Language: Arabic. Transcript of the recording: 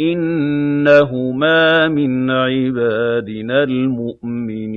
إِنَّهُمَا مِنْ عِبَادِنَا الْمُؤْمِنِينَ